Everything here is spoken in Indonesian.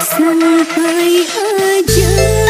Sampai aja.